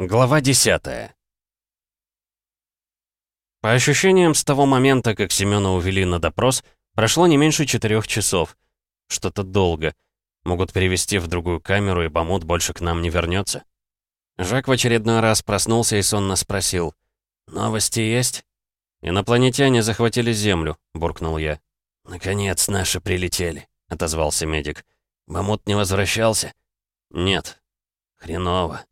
Глава 10 По ощущениям, с того момента, как Семёна увели на допрос, прошло не меньше четырех часов. Что-то долго. Могут перевести в другую камеру, и Бамут больше к нам не вернется. Жак в очередной раз проснулся и сонно спросил. «Новости есть?» «Инопланетяне захватили Землю», — буркнул я. «Наконец наши прилетели», — отозвался медик. «Бамут не возвращался?» «Нет». «Хреново.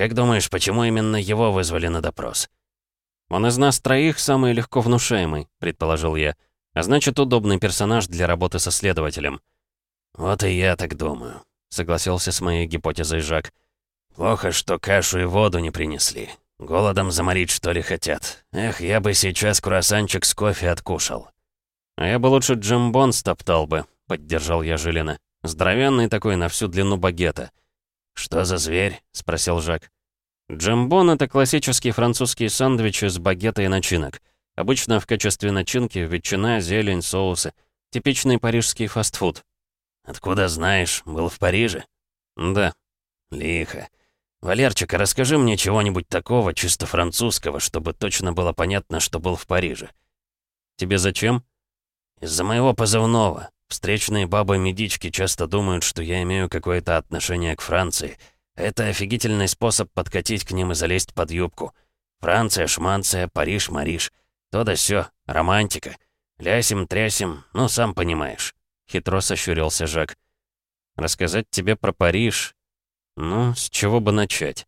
Как думаешь, почему именно его вызвали на допрос?» «Он из нас троих самый легко внушаемый», — предположил я. «А значит, удобный персонаж для работы со следователем». «Вот и я так думаю», — согласился с моей гипотезой Жак. «Плохо, что кашу и воду не принесли. Голодом заморить, что ли, хотят. Эх, я бы сейчас круассанчик с кофе откушал». «А я бы лучше джембон стоптал бы», — поддержал я Жилина. «Здоровенный такой на всю длину багета». «Что за зверь?» — спросил Жак. Джембон — это классический французский сэндвич из багета и начинок. Обычно в качестве начинки ветчина, зелень, соусы. Типичный парижский фастфуд. «Откуда знаешь? Был в Париже?» «Да». «Лихо. Валерчик, расскажи мне чего-нибудь такого, чисто французского, чтобы точно было понятно, что был в Париже». «Тебе зачем?» «Из-за моего позывного. Встречные бабы-медички часто думают, что я имею какое-то отношение к Франции. Это офигительный способ подкатить к ним и залезть под юбку. Франция, Шманция, Париж, Мариш. То да сё, романтика. Лясим-трясим, ну, сам понимаешь». Хитро сощурился Жак. «Рассказать тебе про Париж? Ну, с чего бы начать?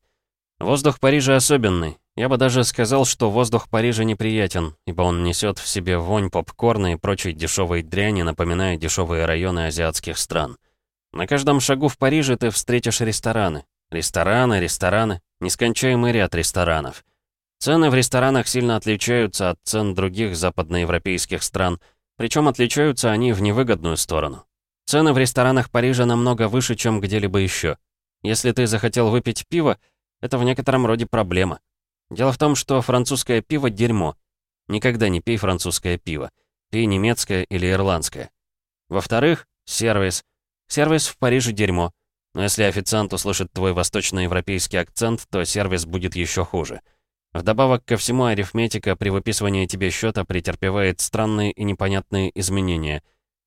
Воздух Парижа особенный. Я бы даже сказал, что воздух Парижа неприятен, ибо он несет в себе вонь попкорна и прочей дешевой дряни, напоминая дешевые районы азиатских стран. На каждом шагу в Париже ты встретишь рестораны. Рестораны, рестораны, нескончаемый ряд ресторанов. Цены в ресторанах сильно отличаются от цен других западноевропейских стран, причем отличаются они в невыгодную сторону. Цены в ресторанах Парижа намного выше, чем где-либо еще. Если ты захотел выпить пиво, это в некотором роде проблема. Дело в том, что французское пиво — дерьмо. Никогда не пей французское пиво. Пей немецкое или ирландское. Во-вторых, сервис. Сервис в Париже — дерьмо. Но если официант услышит твой восточноевропейский акцент, то сервис будет еще хуже. Вдобавок ко всему, арифметика при выписывании тебе счета претерпевает странные и непонятные изменения.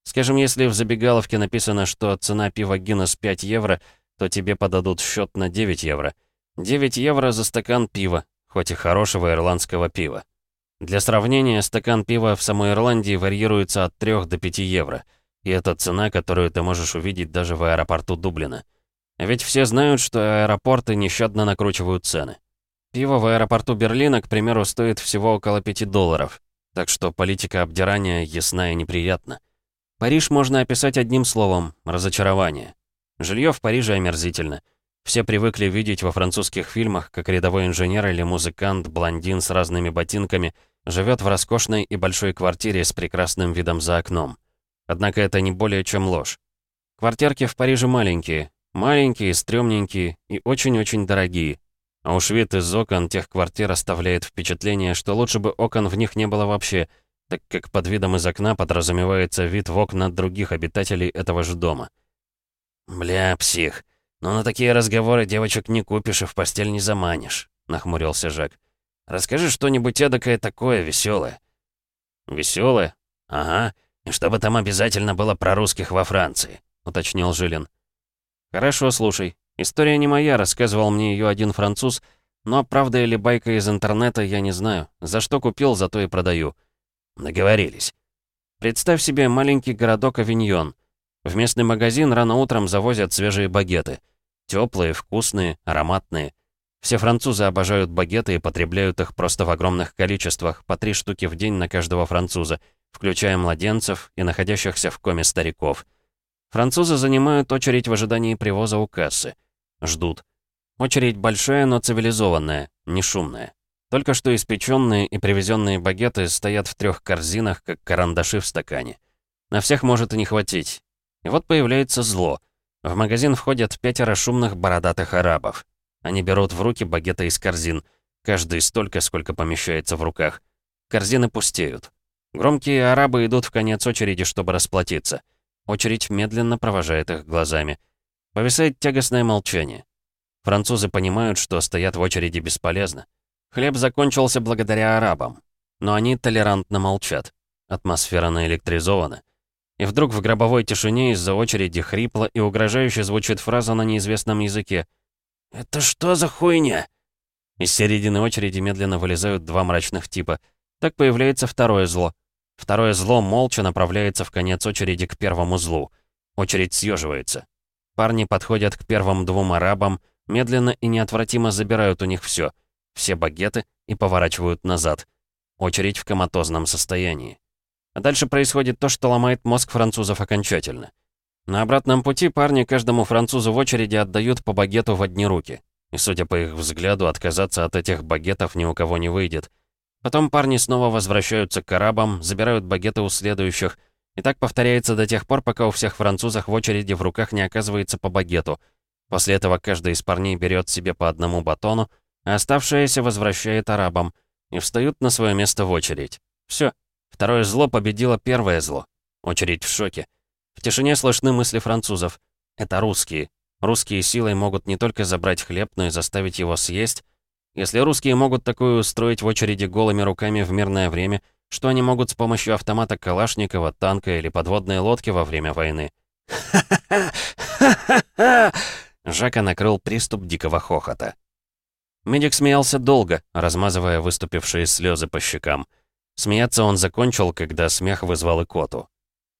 Скажем, если в забегаловке написано, что цена пива Гиннес 5 евро, то тебе подадут счет на 9 евро. 9 евро за стакан пива, хоть и хорошего ирландского пива. Для сравнения, стакан пива в самой Ирландии варьируется от 3 до 5 евро. И это цена, которую ты можешь увидеть даже в аэропорту Дублина. Ведь все знают, что аэропорты нещадно накручивают цены. Пиво в аэропорту Берлина, к примеру, стоит всего около 5 долларов. Так что политика обдирания ясна и неприятна. Париж можно описать одним словом — разочарование. Жилье в Париже омерзительно. Все привыкли видеть во французских фильмах, как рядовой инженер или музыкант, блондин с разными ботинками, живет в роскошной и большой квартире с прекрасным видом за окном. Однако это не более чем ложь. Квартирки в Париже маленькие, Маленькие, стрёмненькие и очень-очень дорогие. А уж вид из окон тех квартир оставляет впечатление, что лучше бы окон в них не было вообще, так как под видом из окна подразумевается вид в окна других обитателей этого же дома. «Бля, псих, но на такие разговоры девочек не купишь и в постель не заманишь», — нахмурился Жак. «Расскажи что-нибудь эдакое такое веселое». «Веселое? Ага, и чтобы там обязательно было про русских во Франции», — уточнил Жилин. «Хорошо, слушай. История не моя, рассказывал мне ее один француз, но правда или байка из интернета, я не знаю. За что купил, зато и продаю». Договорились. Представь себе маленький городок Авиньон. В местный магазин рано утром завозят свежие багеты. Теплые, вкусные, ароматные. Все французы обожают багеты и потребляют их просто в огромных количествах, по три штуки в день на каждого француза, включая младенцев и находящихся в коме стариков. Французы занимают очередь в ожидании привоза у кассы. Ждут. Очередь большая, но цивилизованная, не шумная. Только что испеченные и привезенные багеты стоят в трех корзинах, как карандаши в стакане. На всех может и не хватить. И вот появляется зло. В магазин входят пятеро шумных бородатых арабов. Они берут в руки багеты из корзин. Каждый столько, сколько помещается в руках. Корзины пустеют. Громкие арабы идут в конец очереди, чтобы расплатиться. Очередь медленно провожает их глазами. Повисает тягостное молчание. Французы понимают, что стоят в очереди бесполезно. Хлеб закончился благодаря арабам. Но они толерантно молчат. Атмосфера наэлектризована. И вдруг в гробовой тишине из-за очереди хрипло и угрожающе звучит фраза на неизвестном языке. «Это что за хуйня?» Из середины очереди медленно вылезают два мрачных типа. Так появляется второе зло. Второе зло молча направляется в конец очереди к первому злу. Очередь съеживается. Парни подходят к первым двум арабам, медленно и неотвратимо забирают у них все, все багеты и поворачивают назад. Очередь в коматозном состоянии. А дальше происходит то, что ломает мозг французов окончательно. На обратном пути парни каждому французу в очереди отдают по багету в одни руки. И, судя по их взгляду, отказаться от этих багетов ни у кого не выйдет. Потом парни снова возвращаются к арабам, забирают багеты у следующих. И так повторяется до тех пор, пока у всех французов в очереди в руках не оказывается по багету. После этого каждый из парней берет себе по одному батону, а оставшееся возвращает арабам. И встают на свое место в очередь. Все. Второе зло победило первое зло. Очередь в шоке. В тишине слышны мысли французов. Это русские. Русские силой могут не только забрать хлеб, но и заставить его съесть. Если русские могут такое устроить в очереди голыми руками в мирное время, что они могут с помощью автомата Калашникова, танка или подводной лодки во время войны? Ха-ха-ха! Жака накрыл приступ дикого хохота. Медик смеялся долго, размазывая выступившие слезы по щекам. Смеяться он закончил, когда смех вызвал икоту.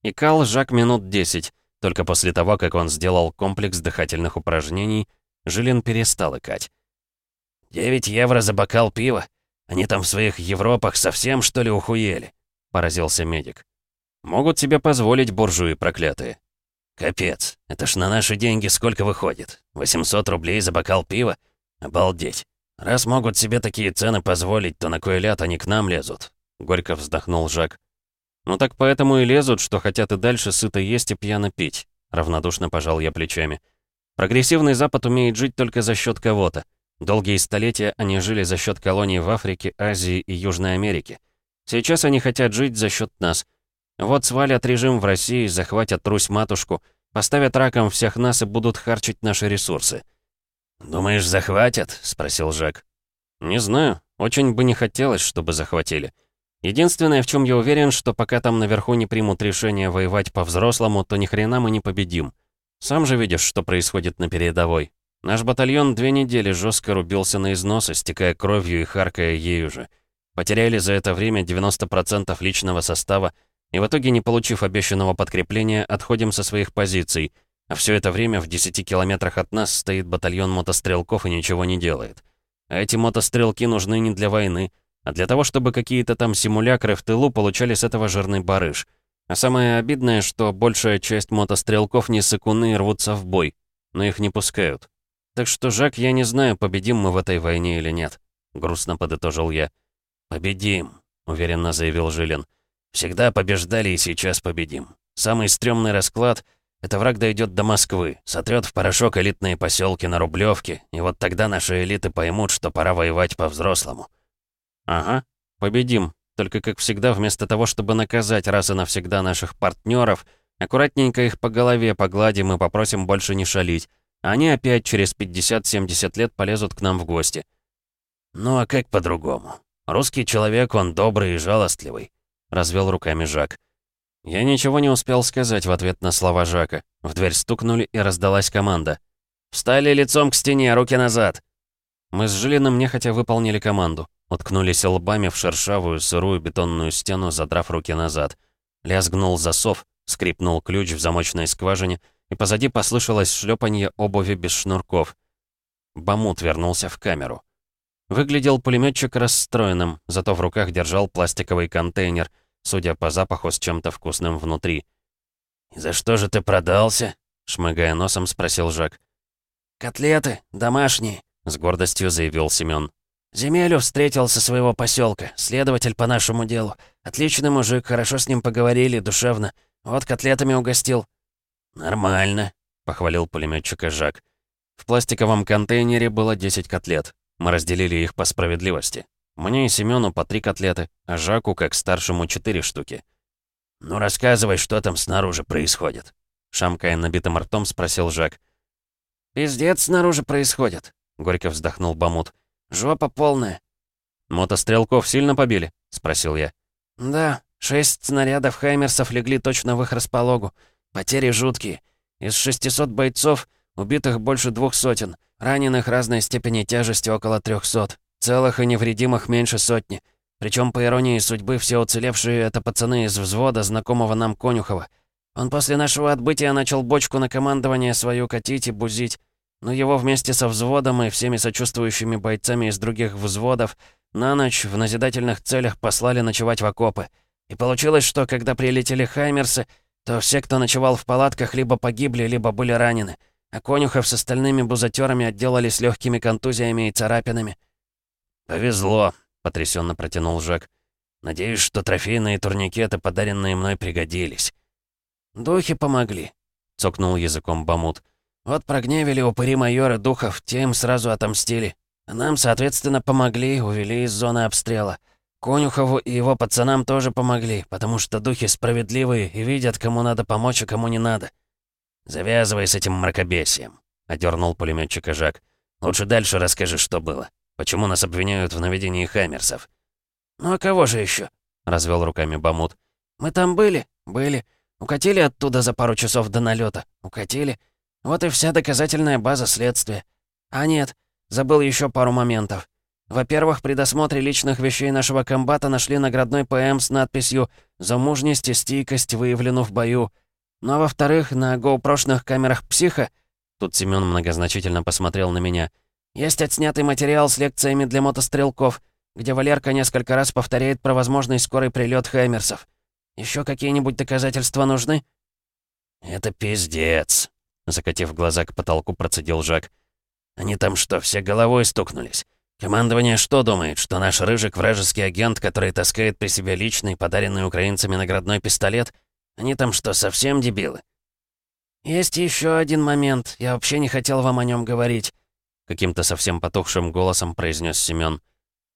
Икал Жак минут десять. Только после того, как он сделал комплекс дыхательных упражнений, Жилин перестал икать. «Девять евро за бокал пива? Они там в своих Европах совсем, что ли, ухуели?» — поразился медик. «Могут себе позволить буржуи проклятые». «Капец, это ж на наши деньги сколько выходит? 800 рублей за бокал пива? Обалдеть. Раз могут себе такие цены позволить, то на кой ляд они к нам лезут? — горько вздохнул Жак. «Ну так поэтому и лезут, что хотят и дальше сыто есть и пьяно пить», — равнодушно пожал я плечами. «Прогрессивный Запад умеет жить только за счет кого-то. Долгие столетия они жили за счет колоний в Африке, Азии и Южной Америке. Сейчас они хотят жить за счет нас. Вот свалят режим в России, захватят Русь-матушку, поставят раком всех нас и будут харчить наши ресурсы». «Думаешь, захватят?» — спросил Жак. «Не знаю. Очень бы не хотелось, чтобы захватили. Единственное, в чем я уверен, что пока там наверху не примут решение воевать по-взрослому, то ни хрена мы не победим. Сам же видишь, что происходит на передовой. Наш батальон две недели жестко рубился на износ, истекая кровью и харкая ею же. Потеряли за это время 90% личного состава, и в итоге, не получив обещанного подкрепления, отходим со своих позиций, а все это время в 10 километрах от нас стоит батальон мотострелков и ничего не делает. А эти мотострелки нужны не для войны, а для того, чтобы какие-то там симулякры в тылу получали с этого жирный барыш. А самое обидное, что большая часть мотострелков не сыкуны рвутся в бой, но их не пускают. Так что, Жак, я не знаю, победим мы в этой войне или нет. Грустно подытожил я. «Победим», — уверенно заявил Жилин. «Всегда побеждали и сейчас победим. Самый стрёмный расклад — это враг дойдет до Москвы, сотрет в порошок элитные поселки на Рублевке, и вот тогда наши элиты поймут, что пора воевать по-взрослому. Ага, победим. Только, как всегда, вместо того, чтобы наказать раз и навсегда наших партнеров, аккуратненько их по голове погладим и попросим больше не шалить. Они опять через 50-70 лет полезут к нам в гости. Ну а как по-другому? Русский человек, он добрый и жалостливый. Развел руками Жак. Я ничего не успел сказать в ответ на слова Жака. В дверь стукнули, и раздалась команда. «Встали лицом к стене, руки назад!» Мы с Жилиным нехотя выполнили команду. Уткнулись лбами в шершавую, сырую бетонную стену, задрав руки назад. Лязгнул засов, скрипнул ключ в замочной скважине, и позади послышалось шлепанье обуви без шнурков. Бамут вернулся в камеру. Выглядел пулеметчик расстроенным, зато в руках держал пластиковый контейнер, судя по запаху с чем-то вкусным внутри. «И за что же ты продался?» — шмыгая носом, спросил Жак. «Котлеты, домашние», — с гордостью заявил Семён. Земелю встретил со своего поселка, следователь по нашему делу. Отличный мужик, хорошо с ним поговорили, душевно. Вот котлетами угостил». «Нормально», — похвалил пулеметчика Жак. В пластиковом контейнере было 10 котлет. Мы разделили их по справедливости. Мне и Семену по три котлеты, а Жаку, как старшему, четыре штуки. «Ну рассказывай, что там снаружи происходит», — шамкая набитым ртом, спросил Жак. «Пиздец снаружи происходит», — горько вздохнул Бамут. «Жопа полная». «Мотострелков сильно побили?» — спросил я. «Да, шесть снарядов Хаймерсов легли точно в их распологу. Потери жуткие. Из 600 бойцов убитых больше двух сотен, раненых разной степени тяжести около 300, целых и невредимых меньше сотни. Причем, по иронии судьбы, все уцелевшие — это пацаны из взвода, знакомого нам Конюхова. Он после нашего отбытия начал бочку на командование свою катить и бузить. Но его вместе со взводом и всеми сочувствующими бойцами из других взводов на ночь в назидательных целях послали ночевать в окопы. И получилось, что когда прилетели Хаймерсы, то все, кто ночевал в палатках, либо погибли, либо были ранены. А Конюхов с остальными бузатерами отделались легкими контузиями и царапинами. «Повезло», потрясенно протянул Жак. «Надеюсь, что трофейные турникеты, подаренные мной, пригодились». «Духи помогли», — цокнул языком Бамут. «Вот прогневили упыри майора духов, те им сразу отомстили. А нам, соответственно, помогли, увели из зоны обстрела. Конюхову и его пацанам тоже помогли, потому что духи справедливые и видят, кому надо помочь, а кому не надо». «Завязывай с этим мракобесием», — одернул пулеметчика Жак. «Лучше дальше расскажи, что было». Почему нас обвиняют в наведении хаммерсов?» «Ну а кого же еще? развел руками Бамут. «Мы там были? Были. Укатили оттуда за пару часов до налета. Укатили. Вот и вся доказательная база следствия. А нет, забыл еще пару моментов. Во-первых, при досмотре личных вещей нашего комбата нашли наградной ПМ с надписью «За мужность и стийкость выявлену в бою». Ну а во-вторых, на гоупрошных камерах психа...» Тут Семён многозначительно посмотрел на меня — есть отснятый материал с лекциями для мотострелков, где Валерка несколько раз повторяет про возможный скорый прилет Хаймерсов. Еще какие-нибудь доказательства нужны?» «Это пиздец», — закатив глаза к потолку, процедил Жак. «Они там что, все головой стукнулись? Командование что думает, что наш Рыжик — вражеский агент, который таскает при себе личный, подаренный украинцами наградной пистолет? Они там что, совсем дебилы?» «Есть еще один момент. Я вообще не хотел вам о нем говорить. Каким-то совсем потухшим голосом произнес Семён.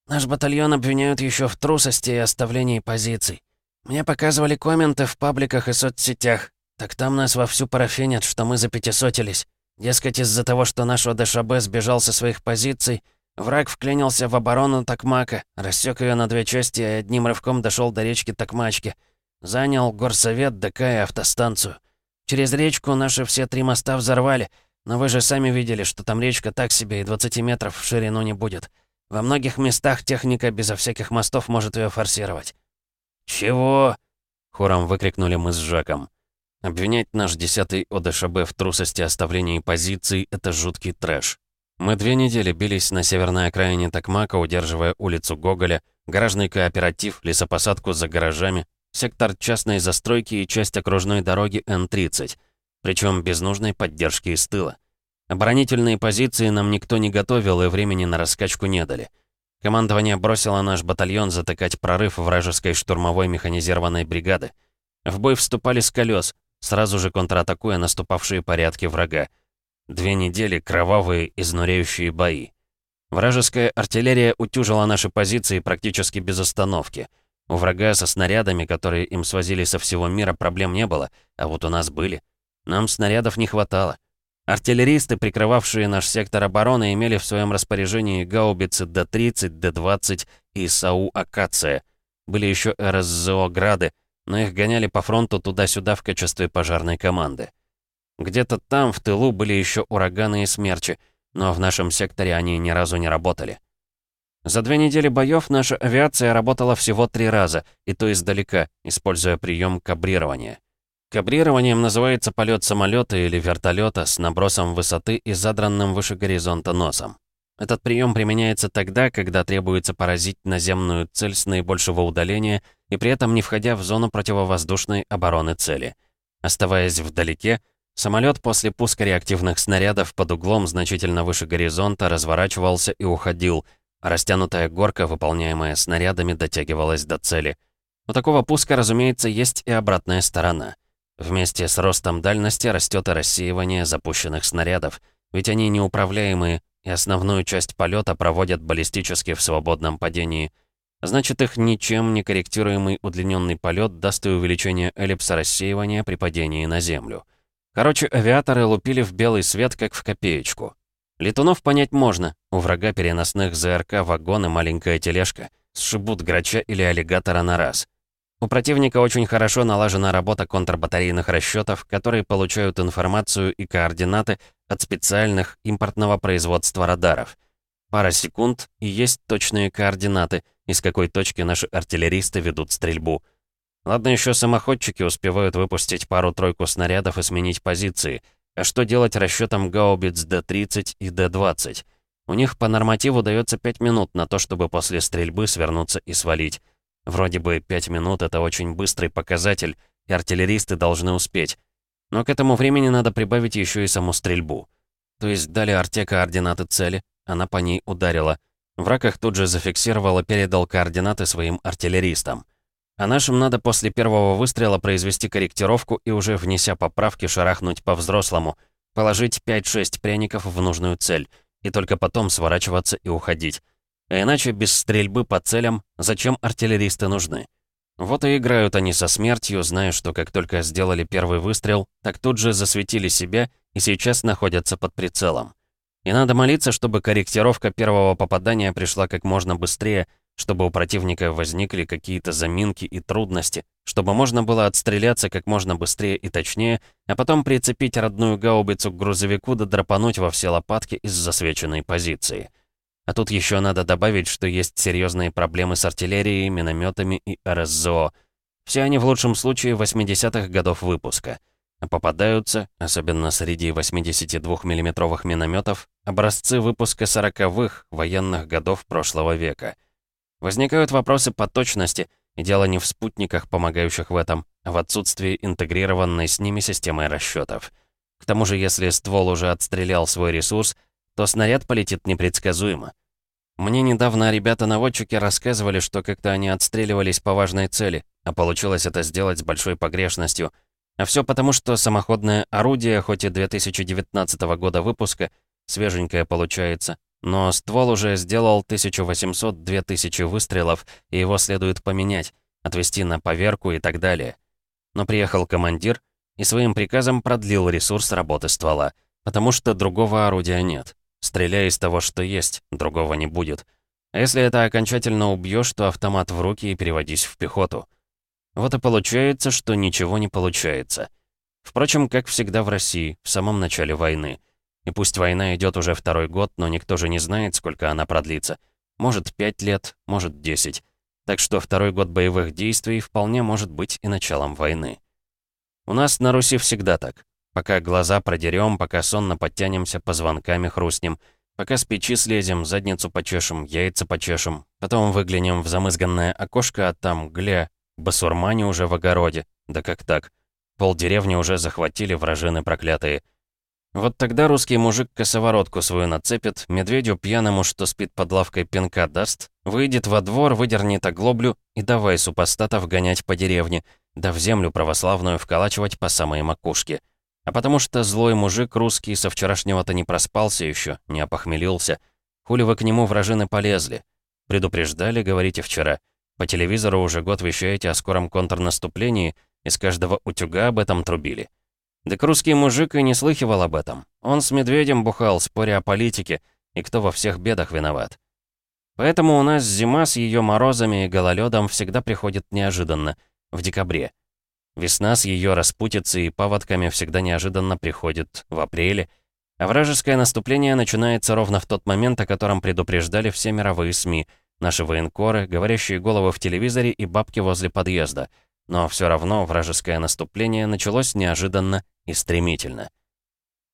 «Наш батальон обвиняют еще в трусости и оставлении позиций. Мне показывали комменты в пабликах и соцсетях. Так там нас вовсю парафинят, что мы запятисотились. Дескать, из-за того, что наш ОДШБ сбежал со своих позиций, враг вклинился в оборону Токмака, рассек ее на две части и одним рывком дошел до речки Токмачки. Занял горсовет, ДК и автостанцию. Через речку наши все три моста взорвали — но вы же сами видели, что там речка так себе и 20 метров в ширину не будет. Во многих местах техника безо всяких мостов может ее форсировать». «Чего?» — хором выкрикнули мы с Жаком. Обвинять наш десятый ОДШБ в трусости оставлении позиций — это жуткий трэш. Мы две недели бились на северной окраине Токмака, удерживая улицу Гоголя, гаражный кооператив, лесопосадку за гаражами, сектор частной застройки и часть окружной дороги Н-30 — причем без нужной поддержки из тыла. Оборонительные позиции нам никто не готовил и времени на раскачку не дали. Командование бросило наш батальон затыкать прорыв вражеской штурмовой механизированной бригады. В бой вступали с колес, сразу же контратакуя наступавшие порядки врага. Две недели кровавые, изнуряющие бои. Вражеская артиллерия утюжила наши позиции практически без остановки. У врага со снарядами, которые им свозили со всего мира, проблем не было, а вот у нас были. Нам снарядов не хватало. Артиллеристы, прикрывавшие наш сектор обороны, имели в своем распоряжении гаубицы Д-30, Д-20 и САУ «Акация». Были еще РСЗО «Грады», но их гоняли по фронту туда-сюда в качестве пожарной команды. Где-то там, в тылу, были еще ураганы и смерчи, но в нашем секторе они ни разу не работали. За две недели боев наша авиация работала всего три раза, и то издалека, используя прием кабрирования. Кабрированием называется полет самолета или вертолета с набросом высоты и задранным выше горизонта носом. Этот прием применяется тогда, когда требуется поразить наземную цель с наибольшего удаления и при этом не входя в зону противовоздушной обороны цели. Оставаясь вдалеке, самолет после пуска реактивных снарядов под углом значительно выше горизонта разворачивался и уходил, а растянутая горка, выполняемая снарядами, дотягивалась до цели. У такого пуска, разумеется, есть и обратная сторона — Вместе с ростом дальности растет и рассеивание запущенных снарядов, ведь они неуправляемые, и основную часть полета проводят баллистически в свободном падении. Значит, их ничем не корректируемый удлиненный полет даст и увеличение эллипса рассеивания при падении на Землю. Короче, авиаторы лупили в белый свет, как в копеечку. Летунов понять можно. У врага переносных ЗРК вагон и маленькая тележка. Сшибут грача или аллигатора на раз. У противника очень хорошо налажена работа контрбатарейных расчетов, которые получают информацию и координаты от специальных импортного производства радаров. Пара секунд и есть точные координаты, из какой точки наши артиллеристы ведут стрельбу. Ладно, еще самоходчики успевают выпустить пару-тройку снарядов и сменить позиции. А что делать расчетам гаубиц Д-30 и Д-20? У них по нормативу дается 5 минут на то, чтобы после стрельбы свернуться и свалить. Вроде бы 5 минут — это очень быстрый показатель, и артиллеристы должны успеть. Но к этому времени надо прибавить еще и саму стрельбу. То есть дали арте координаты цели, она по ней ударила. Враг их тут же зафиксировал и передал координаты своим артиллеристам. А нашим надо после первого выстрела произвести корректировку и уже внеся поправки шарахнуть по-взрослому, положить 5-6 пряников в нужную цель, и только потом сворачиваться и уходить. А иначе без стрельбы по целям зачем артиллеристы нужны? Вот и играют они со смертью, зная, что как только сделали первый выстрел, так тут же засветили себя и сейчас находятся под прицелом. И надо молиться, чтобы корректировка первого попадания пришла как можно быстрее, чтобы у противника возникли какие-то заминки и трудности, чтобы можно было отстреляться как можно быстрее и точнее, а потом прицепить родную гаубицу к грузовику да драпануть во все лопатки из засвеченной позиции. А тут еще надо добавить, что есть серьезные проблемы с артиллерией, минометами и РСЗО. Все они в лучшем случае 80-х годов выпуска. Попадаются, особенно среди 82 миллиметровых минометов, образцы выпуска 40-х военных годов прошлого века. Возникают вопросы по точности, и дело не в спутниках, помогающих в этом, а в отсутствии интегрированной с ними системы расчетов. К тому же, если ствол уже отстрелял свой ресурс, то снаряд полетит непредсказуемо. Мне недавно ребята-наводчики рассказывали, что как-то они отстреливались по важной цели, а получилось это сделать с большой погрешностью. А все потому, что самоходное орудие, хоть и 2019 года выпуска, свеженькое получается, но ствол уже сделал 1800-2000 выстрелов, и его следует поменять, отвести на поверку и так далее. Но приехал командир и своим приказом продлил ресурс работы ствола, потому что другого орудия нет. Стреляй из того, что есть, другого не будет. А если это окончательно убьешь, то автомат в руки и переводись в пехоту. Вот и получается, что ничего не получается. Впрочем, как всегда в России, в самом начале войны. И пусть война идет уже второй год, но никто же не знает, сколько она продлится. Может, пять лет, может, десять. Так что второй год боевых действий вполне может быть и началом войны. У нас на Руси всегда так. Пока глаза продерем, пока сонно подтянемся, позвонками хрустнем. Пока с печи слезем, задницу почешем, яйца почешем. Потом выглянем в замызганное окошко, а там, гля, басурмане уже в огороде. Да как так? Пол деревни уже захватили вражины проклятые. Вот тогда русский мужик косоворотку свою нацепит, медведю пьяному, что спит под лавкой пинка даст, выйдет во двор, выдернет оглоблю и давай супостатов гонять по деревне, да в землю православную вколачивать по самой макушке. А потому что злой мужик русский со вчерашнего-то не проспался еще, не опохмелился. Хули вы к нему вражины полезли? Предупреждали, говорите вчера. По телевизору уже год вещаете о скором контрнаступлении, из каждого утюга об этом трубили. Так русский мужик и не слыхивал об этом. Он с медведем бухал, споря о политике, и кто во всех бедах виноват. Поэтому у нас зима с ее морозами и гололедом всегда приходит неожиданно, в декабре. Весна с ее распутицей и паводками всегда неожиданно приходит в апреле, а вражеское наступление начинается ровно в тот момент, о котором предупреждали все мировые СМИ, наши военкоры, говорящие головы в телевизоре и бабки возле подъезда. Но все равно вражеское наступление началось неожиданно и стремительно.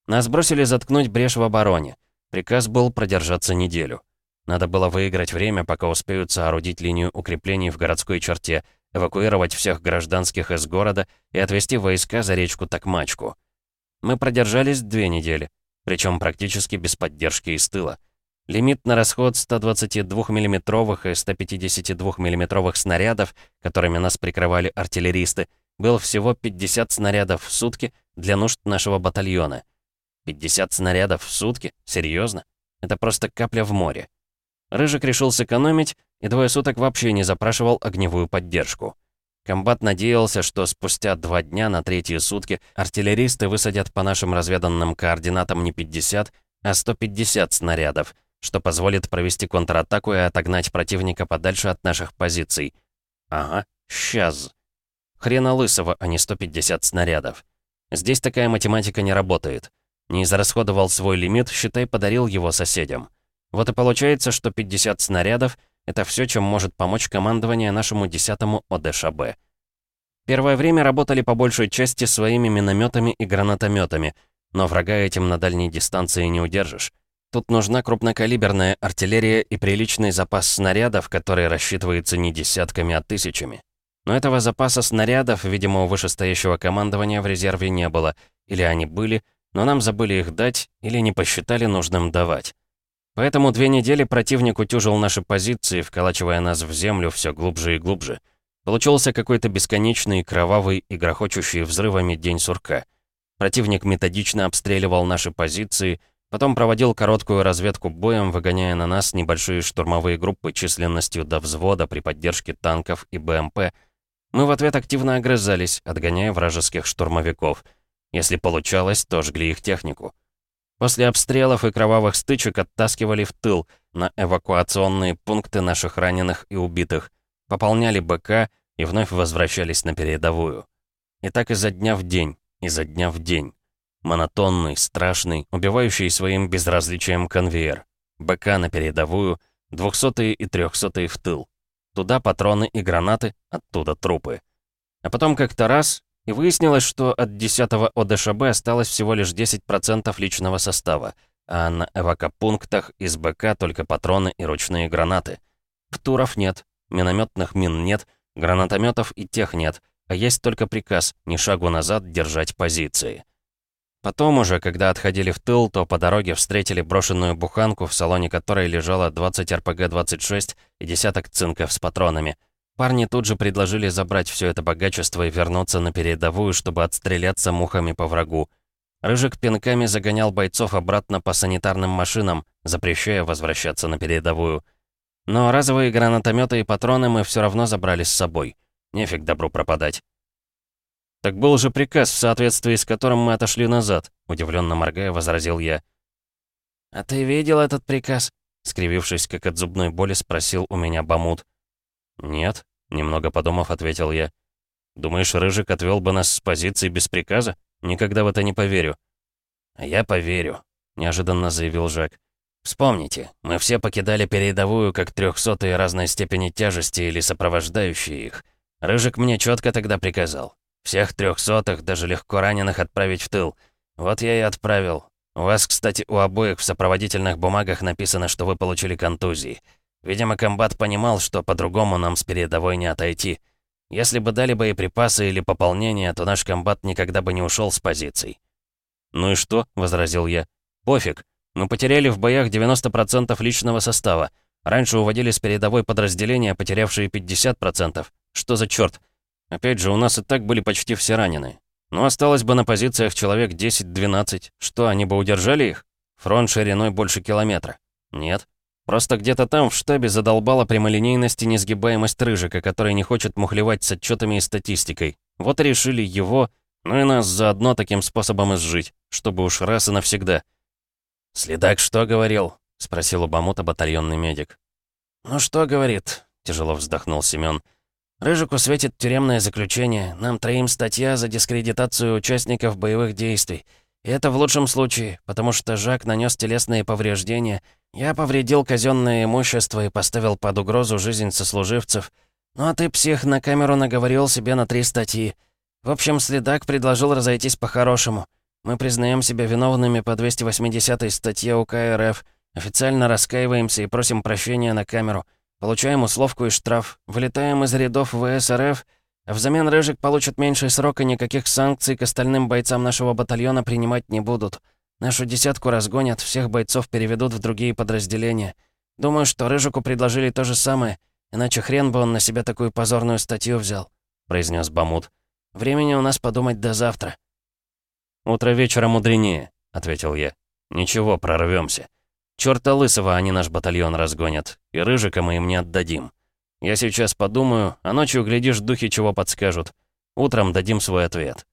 Нас бросили заткнуть брешь в обороне. Приказ был продержаться неделю. Надо было выиграть время, пока успеют соорудить линию укреплений в городской черте, эвакуировать всех гражданских из города и отвезти войска за речку Токмачку. Мы продержались две недели, причем практически без поддержки из тыла. Лимит на расход 122 миллиметровых и 152 миллиметровых снарядов, которыми нас прикрывали артиллеристы, был всего 50 снарядов в сутки для нужд нашего батальона. 50 снарядов в сутки? Серьезно? Это просто капля в море. Рыжик решил сэкономить и двое суток вообще не запрашивал огневую поддержку. Комбат надеялся, что спустя два дня на третьи сутки артиллеристы высадят по нашим разведанным координатам не 50, а 150 снарядов, что позволит провести контратаку и отогнать противника подальше от наших позиций. Ага, сейчас. Хрена лысого, а не 150 снарядов. Здесь такая математика не работает. Не израсходовал свой лимит, считай, подарил его соседям. Вот и получается, что 50 снарядов — это все, чем может помочь командование нашему 10-му ОДШБ. Первое время работали по большей части своими минометами и гранатометами, но врага этим на дальней дистанции не удержишь. Тут нужна крупнокалиберная артиллерия и приличный запас снарядов, который рассчитывается не десятками, а тысячами. Но этого запаса снарядов, видимо, у вышестоящего командования в резерве не было, или они были, но нам забыли их дать, или не посчитали нужным давать. Поэтому две недели противник утюжил наши позиции, вколачивая нас в землю все глубже и глубже. Получился какой-то бесконечный, кровавый и грохочущий взрывами день сурка. Противник методично обстреливал наши позиции, потом проводил короткую разведку боем, выгоняя на нас небольшие штурмовые группы численностью до взвода при поддержке танков и БМП. Мы в ответ активно огрызались, отгоняя вражеских штурмовиков. Если получалось, то жгли их технику. После обстрелов и кровавых стычек оттаскивали в тыл, на эвакуационные пункты наших раненых и убитых, пополняли БК и вновь возвращались на передовую. И так изо дня в день, изо дня в день. Монотонный, страшный, убивающий своим безразличием конвейер. БК на передовую, двухсотые и трехсотые в тыл. Туда патроны и гранаты, оттуда трупы. А потом как-то раз и выяснилось, что от 10-го ОДШБ осталось всего лишь 10% личного состава, а на эвакопунктах из БК только патроны и ручные гранаты. Птуров нет, минометных мин нет, гранатометов и тех нет, а есть только приказ ни шагу назад держать позиции. Потом уже, когда отходили в тыл, то по дороге встретили брошенную буханку, в салоне которой лежало 20 РПГ-26 и десяток цинков с патронами — Парни тут же предложили забрать все это богачество и вернуться на передовую, чтобы отстреляться мухами по врагу. Рыжик пинками загонял бойцов обратно по санитарным машинам, запрещая возвращаться на передовую. Но разовые гранатометы и патроны мы все равно забрали с собой. Нефиг добру пропадать. «Так был же приказ, в соответствии с которым мы отошли назад», — удивленно моргая, возразил я. «А ты видел этот приказ?» — скривившись, как от зубной боли, спросил у меня Бамут. «Нет», — немного подумав, ответил я. «Думаешь, Рыжик отвел бы нас с позиции без приказа? Никогда в это не поверю». «А я поверю», — неожиданно заявил Жак. «Вспомните, мы все покидали передовую как трехсотые разной степени тяжести или сопровождающие их. Рыжик мне четко тогда приказал. Всех трехсотых, даже легко раненых, отправить в тыл. Вот я и отправил. У вас, кстати, у обоих в сопроводительных бумагах написано, что вы получили контузии. Видимо, комбат понимал, что по-другому нам с передовой не отойти. Если бы дали боеприпасы или пополнение, то наш комбат никогда бы не ушел с позиций. «Ну и что?» — возразил я. «Пофиг. Мы потеряли в боях 90% личного состава. Раньше уводили с передовой подразделения, потерявшие 50%. Что за черт? Опять же, у нас и так были почти все ранены. Но осталось бы на позициях человек 10-12. Что, они бы удержали их? Фронт шириной больше километра. Нет. Просто где-то там в штабе задолбала прямолинейность и несгибаемость Рыжика, который не хочет мухлевать с отчетами и статистикой. Вот и решили его, ну и нас заодно таким способом изжить, чтобы уж раз и навсегда. «Следак что говорил?» — спросил у Бамута батальонный медик. «Ну что говорит?» — тяжело вздохнул Семён. «Рыжику светит тюремное заключение. Нам троим статья за дискредитацию участников боевых действий. И это в лучшем случае, потому что Жак нанес телесные повреждения я повредил казенное имущество и поставил под угрозу жизнь сослуживцев. Ну а ты, псих, на камеру наговорил себе на три статьи. В общем, следак предложил разойтись по-хорошему. Мы признаем себя виновными по 280 статье УК РФ, официально раскаиваемся и просим прощения на камеру. Получаем условку и штраф, вылетаем из рядов ВСРФ, а взамен Рыжик получит меньший срок и никаких санкций к остальным бойцам нашего батальона принимать не будут. Нашу десятку разгонят, всех бойцов переведут в другие подразделения. Думаю, что Рыжику предложили то же самое, иначе хрен бы он на себя такую позорную статью взял», — произнес Бамут. «Времени у нас подумать до завтра». «Утро вечера мудренее», — ответил я. «Ничего, прорвемся. Чёрта лысого они наш батальон разгонят, и Рыжика мы им не отдадим. Я сейчас подумаю, а ночью, глядишь, духи чего подскажут. Утром дадим свой ответ».